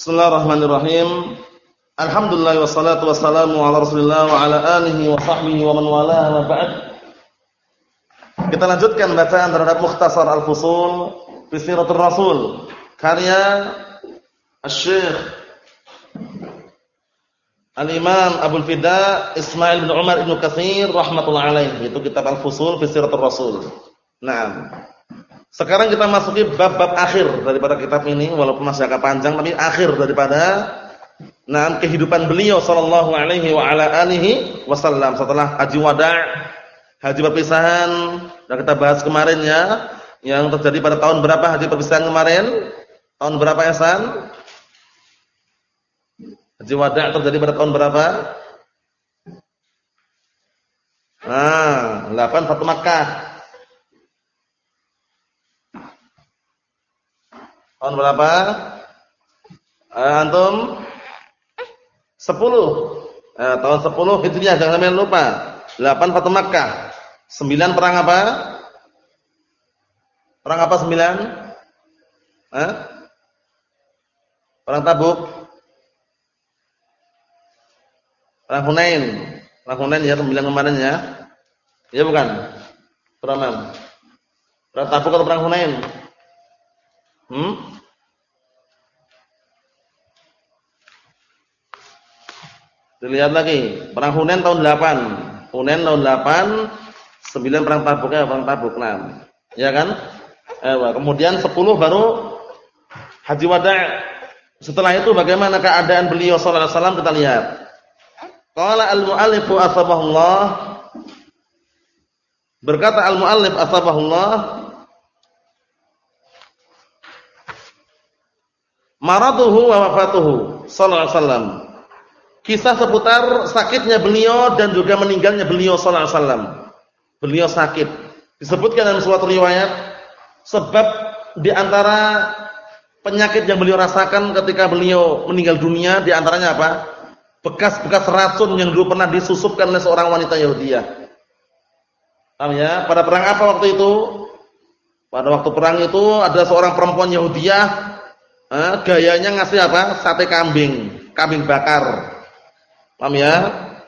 Bismillahirrahmanirrahim. Alhamdulillah wassalatu wassalamu ala Rasulillah wa ala alihi wa sahbihi wa man wala wa ba'd. Kita lanjutkan bacaan terhadap Mukhtasar Al-Fusul fi Siratul Rasul karya Asy-Syaikh Al-Imam Abu Fida Ismail bin Umar bin Katsir rahimatullah alaih. Itu kitab Al-Fusul fi Siratul Rasul. Naam. Sekarang kita masuki bab-bab akhir daripada kitab ini walaupun masih agak panjang tapi akhir daripada nah kehidupan beliau sallallahu alaihi wa ala alihi wasallam setelah haji wada', haji perpisahan dan kita bahas kemarin ya yang terjadi pada tahun berapa haji perpisahan kemarin? Tahun berapa Ihsan? Haji wada' terjadi pada tahun berapa? Nah, 8 Fatu Makkah. Tahun berapa? Eh, antum? 10. Eh, tahun 10 Hijriah jangan sampai lupa. 8 Fatu Makkah. 9 perang apa? Perang apa 9? Eh? Perang Tabuk. Perang Hunain. Perang Hunain ya 9 kemarin ya. Iya bukan? Perang Perang Tabuk atau perang Hunain? Hmm? Dilihat lagi, perang Hunain tahun 8. Hunain tahun 8, 9 perang Tabuknya perang Tabuk 6. Ya kan? Eh, kemudian 10 baru Haji Wada'. Setelah itu bagaimana keadaan beliau sallallahu alaihi wasallam kita lihat. Qala al-mu'allif asbahullah Berkata al-mu'allif asbahullah Maraduhu wa wafatuhu sallallahu alaihi wasallam. Kisah seputar sakitnya beliau dan juga meninggalnya beliau sallallahu alaihi wasallam. Beliau sakit. Disebutkan dalam suatu riwayat sebab di antara penyakit yang beliau rasakan ketika beliau meninggal dunia di antaranya apa? Bekas-bekas racun yang dulu pernah disusupkan oleh seorang wanita Yahudiyah. Paham ya? Pada perang apa waktu itu? Pada waktu perang itu ada seorang perempuan Yahudiyah eh, gayanya ngasih apa? Sate kambing, kambing bakar. Paham ya?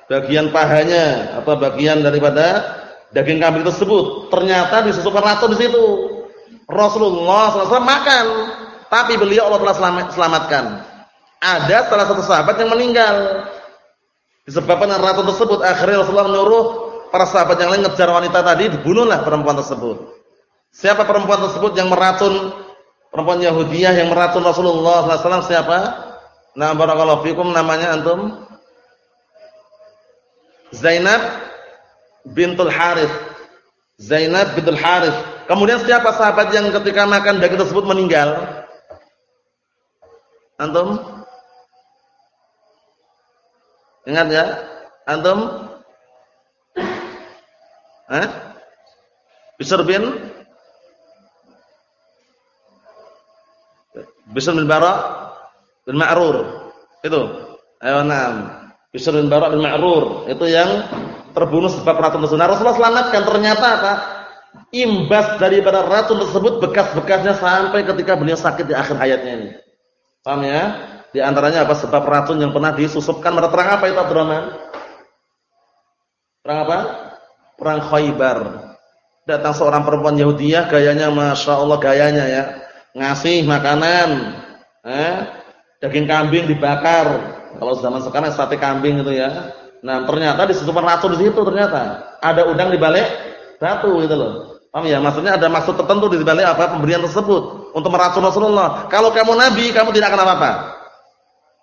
Bagian pahanya atau bagian daripada daging kambing tersebut ternyata disusupkan racun di situ. Rasulullah SAW makan, tapi beliau Allah telah selamatkan. Ada salah satu sahabat yang meninggal disebabkan racun tersebut. Akhirnya Rasulullah menyuruh para sahabat yang lain ngejar wanita tadi, dibunuhlah perempuan tersebut. Siapa perempuan tersebut yang meracun perempuan Yahudiyah yang meracun Rasulullah SAW siapa? Nah, barakallahu fikum namanya antum? Zainab bintul Harith. Zainab bintul Harith. Kemudian siapa sahabat yang ketika makan daging tersebut meninggal? Antum? Ingat ya? Antum? Hah? Bishr bin Bishr bin Bara bin Ma'rur. Itu. Ayo enam. Bishr bin Bara bin Ma'rur. Itu yang terbunuh sebab racun tersebut. Nah, Rasulullah selamatkan ternyata apa? Imbas daripada racun tersebut bekas-bekasnya sampai ketika beliau sakit di akhir hayatnya ini. Paham ya? Di antaranya apa? Sebab racun yang pernah disusupkan pada perang apa itu Abdurrahman? Perang apa? Perang Khaybar. Datang seorang perempuan Yahudiyah gayanya Masya Allah gayanya ya ngasih makanan, eh, daging kambing dibakar. Kalau zaman sekarang sate kambing itu ya. Nah, ternyata disebutkan racun di situ ternyata. Ada udang di balik batu gitu loh. Paham ya? Maksudnya ada maksud tertentu di balik apa pemberian tersebut untuk meracun Rasulullah. Kalau kamu nabi, kamu tidak akan apa-apa.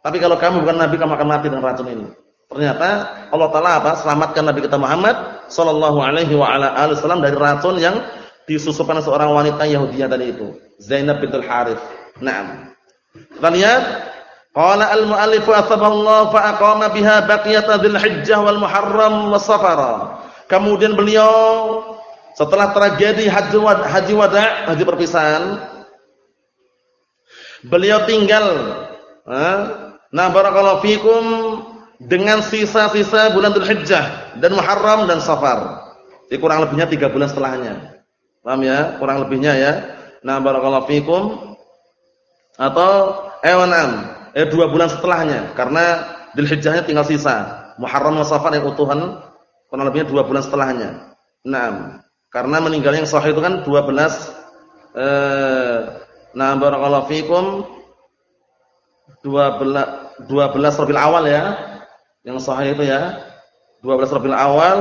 Tapi kalau kamu bukan nabi, kamu akan mati dengan racun ini. Ternyata Allah Taala apa? Selamatkan Nabi kita Muhammad sallallahu alaihi wa ala alihi dari racun yang disusupkan seorang wanita Yahudiyah tadi itu. Zainab bintul Harith. Naam. Kita lihat qala al-muallif athaballahu fa aqama biha baqiyat dzulhijjah wal muharram was safara. Kemudian beliau setelah tragedi haji wada, haji wada, haji perpisahan, beliau tinggal nah barakallahu fikum dengan sisa-sisa bulan Dzulhijjah dan Muharram dan Safar. Jadi kurang lebihnya tiga bulan setelahnya. Paham ya? Kurang lebihnya ya. Nah, barakallahu fikum. Atau ewanam. eh dua bulan setelahnya karena Dzulhijjahnya tinggal sisa. Muharram wa Safar yang utuhan kurang lebihnya dua bulan setelahnya. Nah, karena meninggalnya yang sahih itu kan 12 eh nah barakallahu fikum 12 12 Rabiul Awal ya. Yang sahih itu ya. 12 Rabiul Awal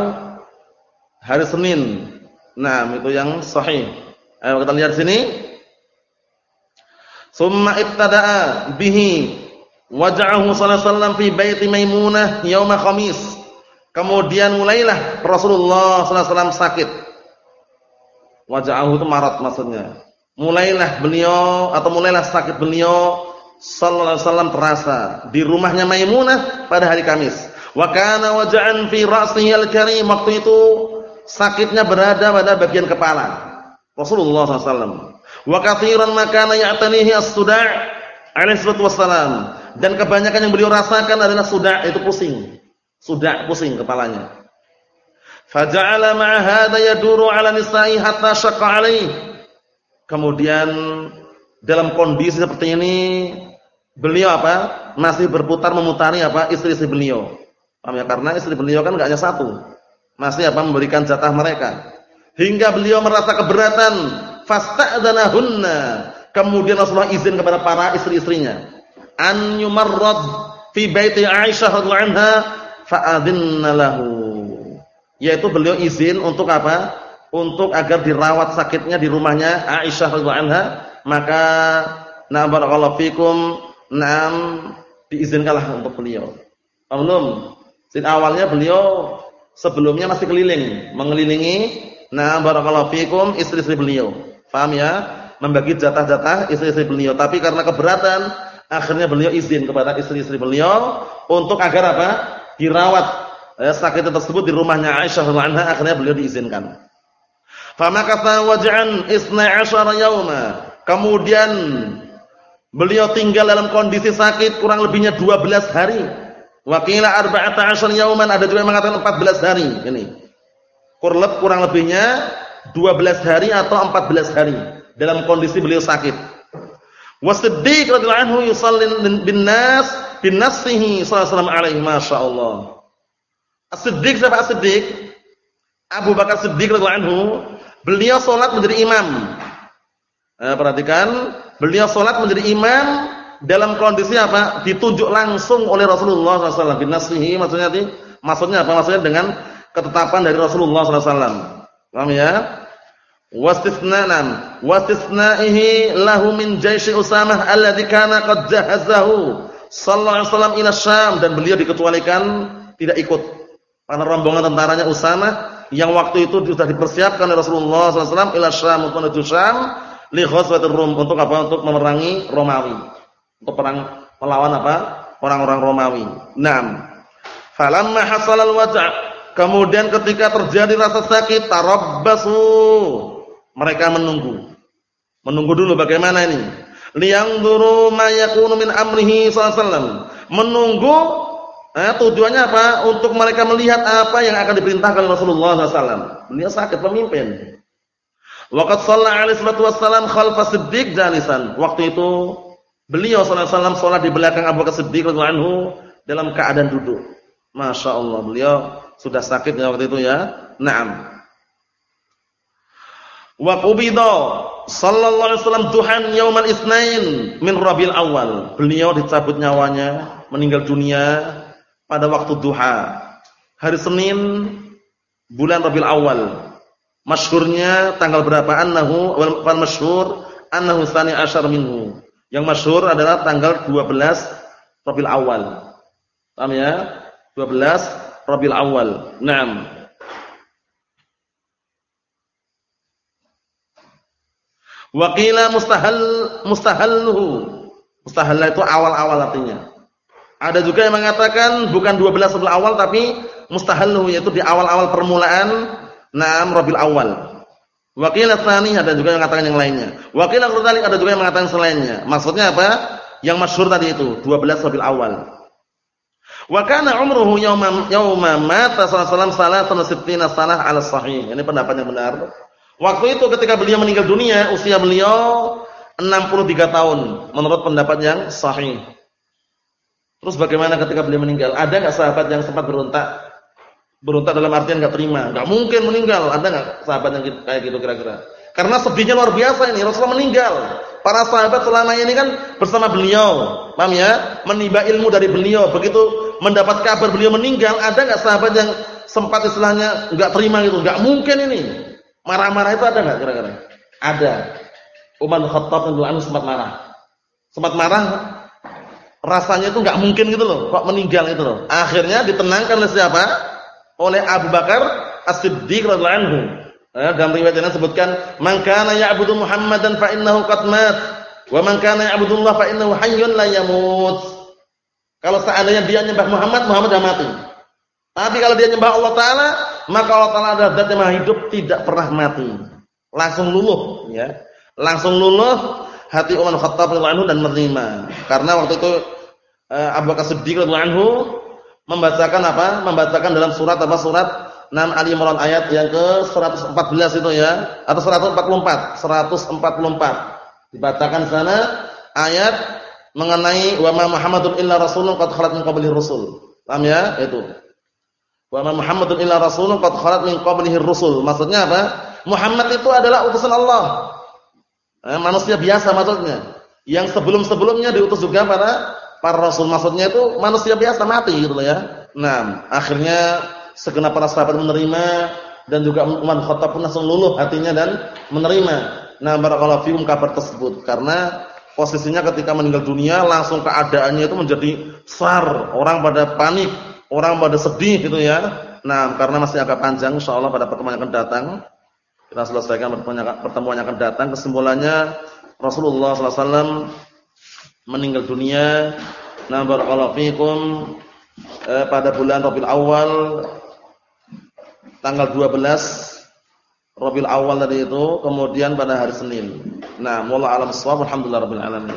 hari Senin. Nah, itu yang sahih. Ayo kita lihat sini. Summa ibtada'a bihi waja'ahu sallallahu fi baiti Maimunah yauma Khamis. Kemudian mulailah Rasulullah sallallahu alaihi wasallam sakit. Waja'ahu itu marat maksudnya. Mulailah beliau atau mulailah sakit beliau sallallahu alaihi terasa di rumahnya Maimunah pada hari Kamis. Wa kana waja'an fi ra'sihi al-karim waktu itu sakitnya berada pada bagian kepala. Rasulullah SAW. Wa katsiran ma kana ya'tanihi as-suda' wassalam. Dan kebanyakan yang beliau rasakan adalah suda' itu pusing. Suda' pusing kepalanya. Faja'ala ma'a hadha yaduru 'ala nisa'i hatta syaqqa. Kemudian dalam kondisi seperti ini beliau apa? Masih berputar memutari apa? istri-istri beliau. Ya? Karena istri beliau kan enggak hanya satu. Masih apa memberikan jatah mereka. Hingga beliau merasa keberatan, fasta'dzanahunna. Kemudian Rasulullah izin kepada para istri-istrinya an yumarrad fi baiti Aisyah radhiyallahu anha fa'adzinna lahu. Yaitu beliau izin untuk apa? Untuk agar dirawat sakitnya di rumahnya Aisyah radhiyallahu anha, maka na barakallahu fikum, na'am diizinkanlah untuk beliau. Belum. Sin awalnya beliau sebelumnya masih keliling, mengelilingi nah barakallahu fikum istri-istri beliau. Paham ya? Membagi jatah-jatah istri-istri beliau, tapi karena keberatan akhirnya beliau izin kepada istri-istri beliau untuk agar apa? dirawat eh, sakit tersebut di rumahnya Aisyah radhiyallahu anha, akhirnya beliau diizinkan. Famakatha waj'an 12 yauma. Kemudian beliau tinggal dalam kondisi sakit kurang lebihnya 12 hari. Wakila arba'ata asyar yauman, ada juga yang mengatakan 14 hari. Ini. Kurlep kurang lebihnya 12 hari atau 14 hari dalam kondisi beliau sakit. Wasiddiq radhiyallahu anhu yusallin bin nas bin nafsihi sallallahu alaihi masyaallah. As-Siddiq siapa As-Siddiq? Abu Bakar Siddiq radhiyallahu anhu, beliau salat menjadi imam. Eh, perhatikan, beliau salat menjadi imam dalam kondisi apa? Ditunjuk langsung oleh Rasulullah SAW. Binasrihi maksudnya maksudnya apa? Maksudnya dengan ketetapan dari Rasulullah SAW. Paham ya? Wastisnanan, wastisnaihi lahu min jaisi Usamah alladzi kana qad jahazahu sallallahu alaihi wasallam ila Syam dan beliau dikecualikan tidak ikut. Karena rombongan tentaranya Usamah yang waktu itu sudah dipersiapkan oleh Rasulullah SAW ila Syam untuk menuju Syam li ghazwatir Rum untuk apa? Untuk memerangi Romawi untuk perang melawan apa? orang-orang Romawi. Naam. Falamma hasala al-waj' kemudian ketika terjadi rasa sakit tarabbasu mereka menunggu. Menunggu dulu bagaimana ini? Liyanzuru ma yakunu min amrihi sallallahu Menunggu eh, tujuannya apa? Untuk mereka melihat apa yang akan diperintahkan Rasulullah SAW. Beliau sakit pemimpin. Waqad shalla alaihi wassalam khalfa Siddiq jalisan. Waktu itu Beliau sallallahu salat di belakang Abu Bakar Siddiq anhu dalam keadaan duduk. Masya Allah, beliau sudah sakit ya waktu itu ya. Naam. Wa qubida sallallahu alaihi wasallam duhan yaumal itsnain min Rabiul Awal. Beliau dicabut nyawanya, meninggal dunia pada waktu duha. Hari Senin bulan Rabiul Awal. Masyhurnya tanggal berapa? Annahu wal masyhur annahu tsani asyar minhu yang masyhur adalah tanggal 12 Rabiul Awal. Paham ya? 12 Rabiul Awal. Naam. Waqila mustahal mustahalluhu. Mustahal itu awal-awal artinya. Ada juga yang mengatakan bukan 12 Rabiul Awal tapi mustahalluhu yaitu di awal-awal permulaan Naam Rabiul Awal. Wakil tsani ada juga yang mengatakan yang lainnya. Wakil dzalik ada juga yang mengatakan selainnya. Maksudnya apa? Yang masyhur tadi itu 12 Rabiul Awal. Wa kana umruhu yawma yawma mata sallallahu alaihi wasallam sanah ala sahih. Ini pendapat yang benar. Waktu itu ketika beliau meninggal dunia, usia beliau 63 tahun menurut pendapat yang sahih. Terus bagaimana ketika beliau meninggal? Ada nggak sahabat yang sempat berontak? Berontak dalam artian nggak terima. Nggak mungkin meninggal. Ada nggak sahabat yang gitu, kayak gitu kira-kira? Karena sedihnya luar biasa ini. Rasulullah meninggal. Para sahabat selama ini kan bersama beliau. Paham ya? Menimba ilmu dari beliau. Begitu mendapat kabar beliau meninggal, ada nggak sahabat yang sempat istilahnya nggak terima gitu? Nggak mungkin ini. Marah-marah itu ada nggak kira-kira? Ada. Umar Khattab radhiyallahu sempat marah. Sempat marah rasanya itu nggak mungkin gitu loh, kok meninggal itu loh. Akhirnya ditenangkan oleh siapa? Oleh Abu Bakar As-Siddiq radhiyallahu anhu. Eh, dalam riwayat ini disebutkan, "Man kana ya'budu Muhammadan fa innahu qad mat, wa man kana ya'budu Allah fa innahu hayyun la yamut." Kalau seandainya dia nyembah Muhammad, Muhammad sudah mati. Tapi kalau dia nyembah Allah taala, maka Allah taala adalah zat yang hidup, tidak pernah mati. Langsung luluh, ya. Langsung luluh hati Umar Khattab radhiyallahu anhu dan menerima. Karena waktu itu uh, Abu Bakar Siddiq radhiyallahu anhu membacakan apa? Membacakan dalam surat apa? Surat 6 Ali Imran ayat yang ke 114 itu ya atau 144, 144. Dibacakan sana ayat mengenai wa ma Muhammadun illa rasulun qad khalat min qablihi rusul. Paham ya? Itu. Wa ma Muhammadun illa rasulun qad khalat min qablihi rusul. Maksudnya apa? Muhammad itu adalah utusan Allah. Eh, manusia biasa maksudnya. Yang sebelum-sebelumnya diutus juga para para rasul. Maksudnya itu manusia biasa mati gitu ya. Nah, akhirnya segenap para sahabat menerima dan juga Umar Khattab pun langsung luluh hatinya dan menerima. Nah, barakallahu fikum kabar tersebut karena posisinya ketika meninggal dunia langsung keadaannya itu menjadi sar, orang pada panik, orang pada sedih gitu ya. Nah, karena masih agak panjang insyaallah pada pertemuan yang akan datang kita selesaikan pertemuan yang akan datang. Kesimpulannya Rasulullah SAW meninggal dunia. Nah, barakallahu eh, pada bulan Rabiul Awal tanggal 12 Rabiul Awal tadi itu, kemudian pada hari Senin. Nah, mulai alam shawab alhamdulillah rabbil alamin.